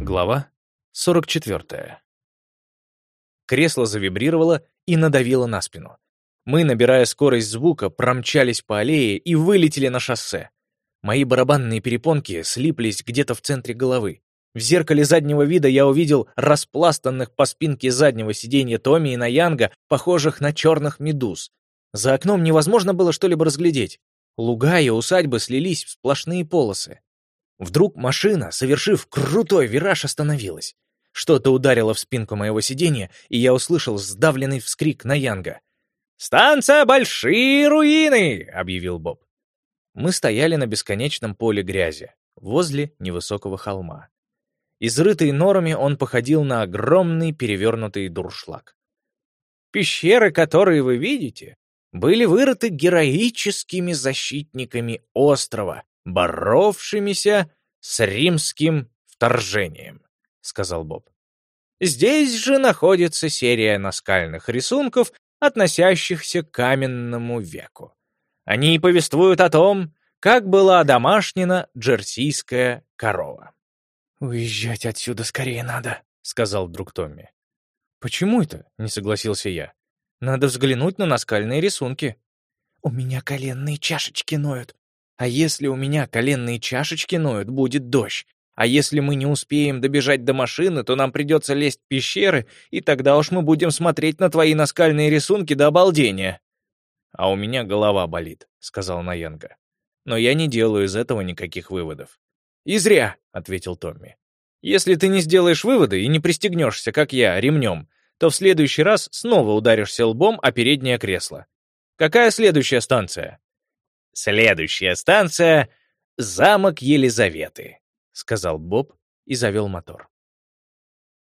Глава 44. Кресло завибрировало и надавило на спину. Мы, набирая скорость звука, промчались по аллее и вылетели на шоссе. Мои барабанные перепонки слиплись где-то в центре головы. В зеркале заднего вида я увидел распластанных по спинке заднего сиденья Томми и Наянга, похожих на черных медуз. За окном невозможно было что-либо разглядеть. Луга и усадьбы слились в сплошные полосы. Вдруг машина, совершив крутой вираж, остановилась. Что-то ударило в спинку моего сиденья, и я услышал сдавленный вскрик Наянга. «Станция Большие Руины!» — объявил Боб. Мы стояли на бесконечном поле грязи, возле невысокого холма. Изрытый норами он походил на огромный перевернутый дуршлаг. Пещеры, которые вы видите, были вырыты героическими защитниками острова, боровшимися с римским вторжением, сказал Боб. Здесь же находится серия наскальных рисунков, относящихся к каменному веку. Они повествуют о том, как была домашнена джерсийская корова. «Уезжать отсюда скорее надо», — сказал вдруг Томми. «Почему это?» — не согласился я. «Надо взглянуть на наскальные рисунки». «У меня коленные чашечки ноют. А если у меня коленные чашечки ноют, будет дождь. А если мы не успеем добежать до машины, то нам придется лезть в пещеры, и тогда уж мы будем смотреть на твои наскальные рисунки до обалдения». «А у меня голова болит», — сказал Наенга. «Но я не делаю из этого никаких выводов. «И зря», — ответил Томми. «Если ты не сделаешь выводы и не пристегнешься, как я, ремнем, то в следующий раз снова ударишься лбом о переднее кресло. Какая следующая станция?» «Следующая станция — замок Елизаветы», — сказал Боб и завел мотор.